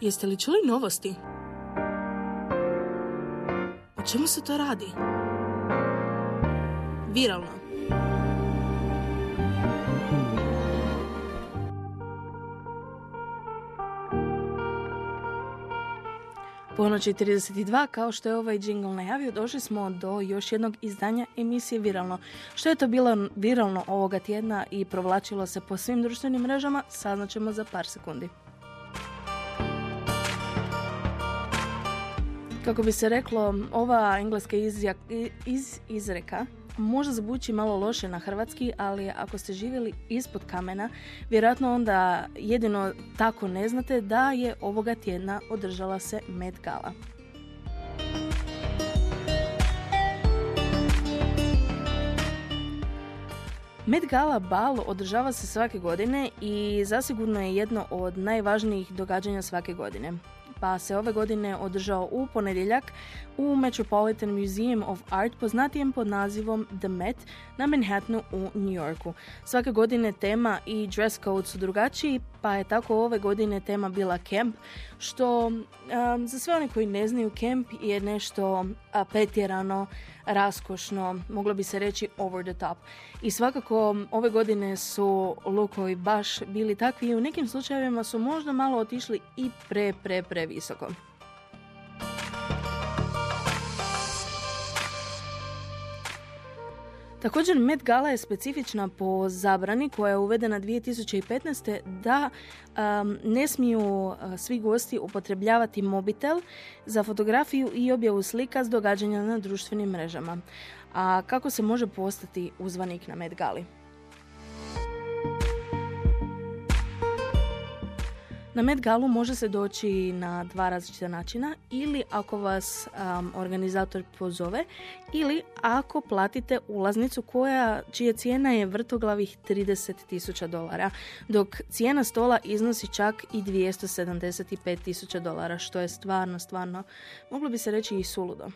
Jeste li čuli novosti? O čemu se to radi? Viralno. Ponoći 32, kao što je ovaj jingle najavio, došli smo do još jednog izdanja emisije Viralno. Što je to bilo viralno ovoga tjedna i provlačilo se po svim društvenim mrežama, saznaćemo za par sekundi. Kako bi se reklo, ova engleska izjak, iz, izreka možda zvuči malo loše na hrvatski, ali ako ste živjeli ispod kamena, vjerojatno onda jedino tako ne znate da je ovoga tjedna održala se Met Gala. Met Gala bal održava se svake godine i zasigurno je jedno od najvažnijih događanja svake godine pa se ove godine održao u ponedjeljak u Metropolitan Museum of Art poznatijem pod nazivom The Met na Manhattanu u New Yorku. Svake godine tema i dress code su drugačiji, pa je tako ove godine tema bila camp, što um, za sve one koji ne znaju camp je nešto petjerano, raskošno, moglo bi se reći over the top. I svakako ove godine su lukovi baš bili takvi i u nekim slučajevima su možda malo otišli i pre, pre, pre visoko. Također Met Gala je specifična po zabrani koja je uvedena 2015. da um, ne smiju uh, svi gosti upotrebljavati mobitel za fotografiju i objavu slika s događanja na društvenim mrežama. A kako se može postati uzvanik na Met Gali? Na Met Galu može se doći na dva različita načina ili ako vas um, organizator pozove ili ako platite ulaznicu koja, čija cijena je vrtoglavih 30.000 dolara, dok cijena stola iznosi čak i 275.000 dolara, što je stvarno, stvarno, moglo bi se reći i suludo.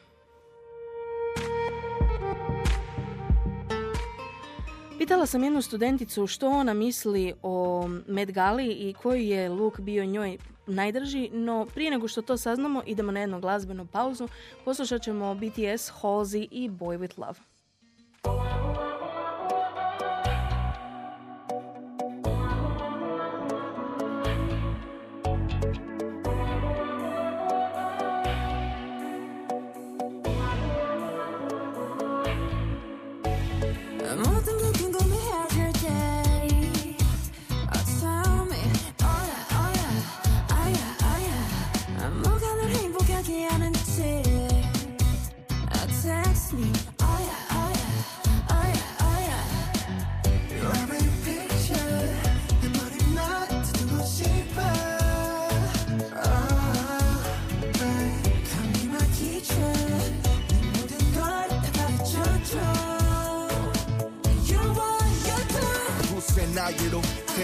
Pitala sam jednu studenticu što ona misli o Met Gali i koji je look bio njoj najdrži, no prije nego što to saznamo idemo na jednu glazbenu pauzu, poslušat ćemo BTS, Halsey i Boy With Love.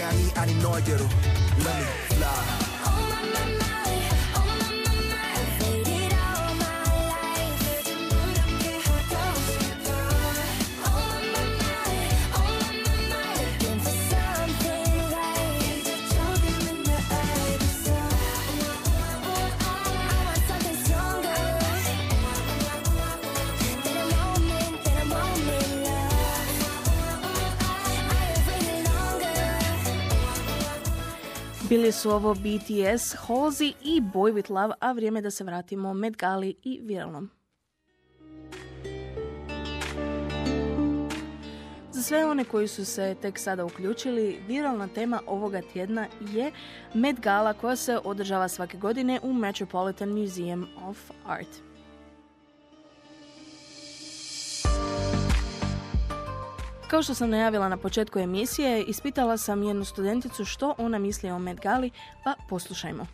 나에게로 태양이 아닌 너에게로 Let me fly Bili su ovo BTS, Halsey i Boy With Love, a vrijeme da se vratimo Met Gali i viralnom. Za sve one koji su se tek sada uključili, viralna tema ovoga tjedna je Met Gala koja se održava svake godine u Metropolitan Museum of Art. Kao što sam najavila na početku emisije, ispitala sam jednu studenticu što ona misli o Met Gali, pa poslušajmo.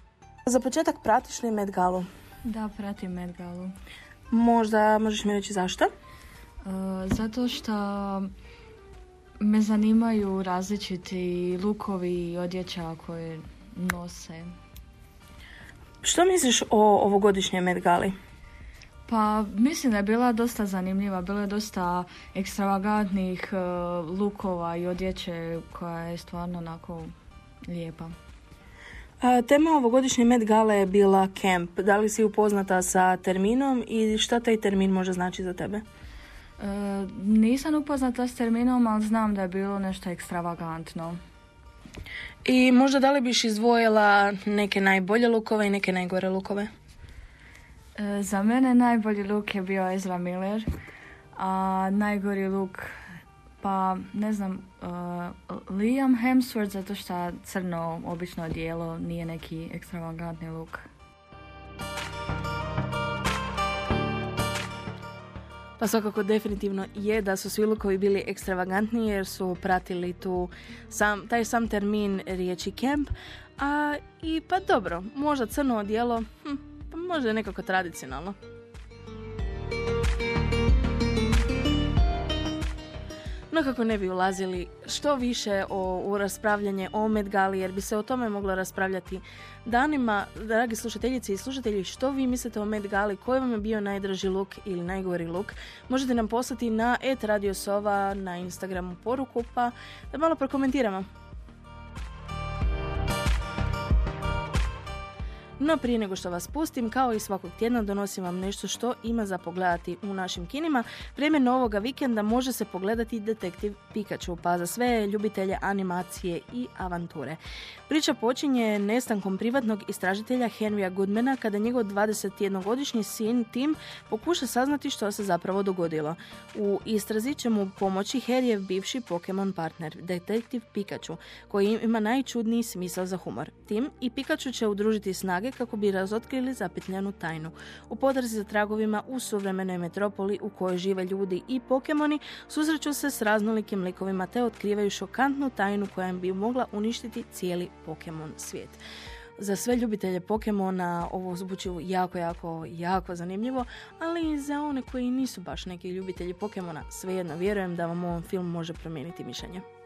Za početak pratiš li Met Galu? Da, pratim Met Galu. Možda možeš mi reći zašto? Uh, zato što me zanimaju različiti lukovi i odjeća koje nose. Što misliš o ovogodišnjoj Met Gali? Pa mislim da je bila dosta zanimljiva, bilo je dosta ekstravagantnih uh, lukova i odjeće koja je stvarno onako lijepa. A, tema ovogodišnje Met Gala je bila camp. Da li si upoznata sa terminom i šta taj termin može znači za tebe? E, nisam upoznata s terminom, ali znam da je bilo nešto ekstravagantno. I možda da li biš izdvojila neke najbolje lukove i neke najgore lukove? E, za mene najbolji luk je bio Ezra Miller, a najgori luk pa ne znam, uh, Liam Hemsworth zato što crno obično dijelo nije neki ekstravagantni luk. Pa svakako definitivno je da su svi lukovi bili ekstravagantni jer su pratili tu sam, taj sam termin riječi camp. A i pa dobro, možda crno odijelo, hm, možda nekako tradicionalno. No kako ne bi ulazili što više o, u raspravljanje o Met Gali, jer bi se o tome moglo raspravljati danima. Dragi slušateljice i slušatelji, što vi mislite o Met Gali? Koji vam je bio najdraži luk ili najgori luk? Možete nam poslati na et radio sova na Instagramu poruku, pa da malo prokomentiramo. No prije nego što vas pustim, kao i svakog tjedna donosim vam nešto što ima za pogledati u našim kinima. Vrijeme novoga vikenda može se pogledati Detektiv Pikachu, pa za sve ljubitelje animacije i avanture. Priča počinje nestankom privatnog istražitelja Henrya Goodmana kada njegov 21-godišnji sin Tim pokuša saznati što se zapravo dogodilo. U istrazi će mu pomoći Harryjev bivši Pokemon partner, detektiv Pikachu, koji ima najčudniji smisao za humor. Tim i Pikachu će udružiti snage kako bi razotkrili zapetljanu tajnu. U potrazi za tragovima u suvremenoj metropoli u kojoj žive ljudi i Pokemoni susreću se s raznolikim likovima te otkrivaju šokantnu tajnu koja bi mogla uništiti cijeli Pokemon svijet. Za sve ljubitelje Pokemona ovo zvuči jako, jako, jako zanimljivo, ali i za one koji nisu baš neki ljubitelji Pokemona, svejedno vjerujem da vam ovom film može promijeniti mišljenje.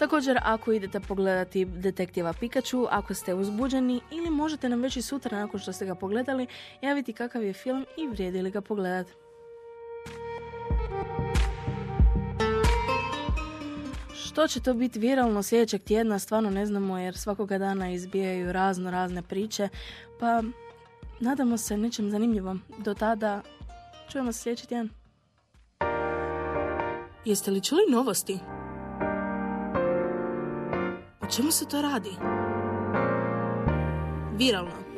Također, ako idete pogledati detektiva Pikachu, ako ste uzbuđeni ili možete nam već i sutra nakon što ste ga pogledali javiti kakav je film i vrijedi li ga pogledati. Što će to biti viralno sljedećeg tjedna, stvarno ne znamo jer svakoga dana izbijaju razno razne priče, pa nadamo se nečem zanimljivom. Do tada čujemo se sljedeći tjedan. Jeste li čuli novosti? Čemu se to radi? Viralno.